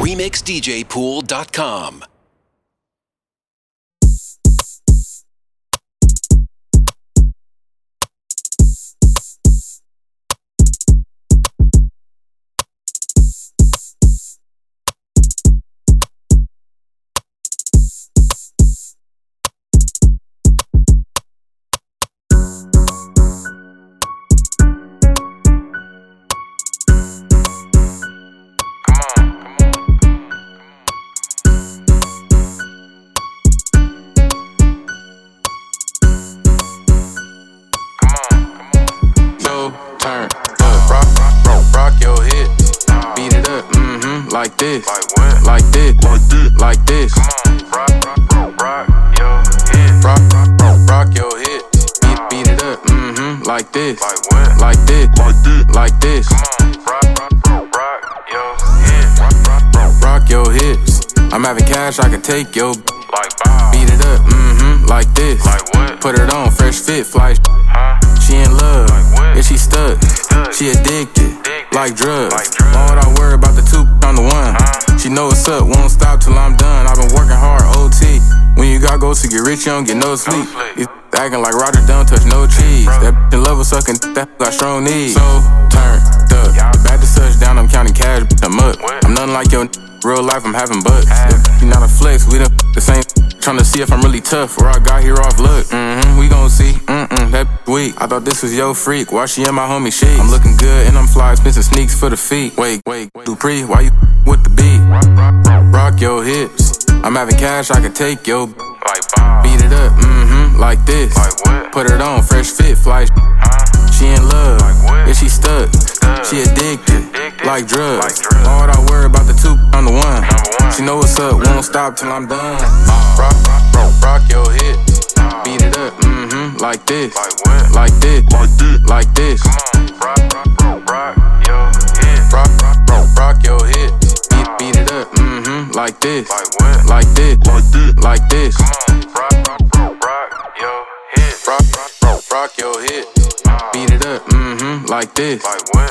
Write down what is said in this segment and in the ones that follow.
RemixDJPool.com. like this, like this, like this, rock, rock, rock your hips, beat, beat it up, mm-hmm, like this, like this, like this, rock your hips. I'm having cash, I can take your beat it up, mm-hmm, like this, put it on, fresh fit, fly. She in love, yeah, she stuck. She addicted, like drugs. Lord, I worry about She know what's up, won't stop till I'm done. I've been working hard, OT. When you got goals to get rich, you don't get no sleep. Acting like Roger don't touch no cheese. That in love with sucking, that got strong knees. So turned up, back to touchdown, I'm counting cash, I'm up. I'm nothing like your real life, I'm having butts. You not a flex, we the, the same. Tryna see if I'm really tough, or I got here off luck. Mm-hmm, we gon' see. Mm-mm, that weak. I thought this was your freak. Why she in my homie sheets? I'm looking good and I'm fly, expensive sneaks for the feet. Wait, wait, wait. Dupree, why you with the beat? Rock your hips. I'm having cash, I can take your beat it up, mm-hmm, like this. Put it on, fresh fit, fly. She in love, yeah, she stuck. She addicted, like drugs. Lord, I worry about the two on the one. She know what's up, won't stop till I'm done. Rock, rock, rock your hips. Up, mm-hmm, like this. Like this, like this. Rock, rock, rock your hips. Beat, beat it up, mm-hmm, like this. Like this, like this. Rock, rock, rock your hips. Beat it up, mm-hmm, like this.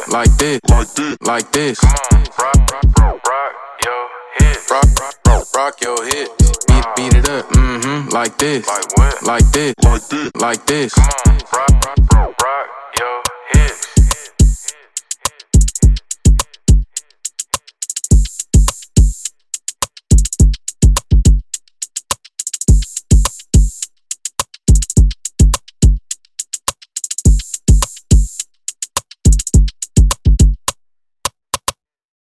Like this, like this. like this. Rock, rock, rock your hips. Beat, beat it up, mm-hmm, like this. Like this, like this.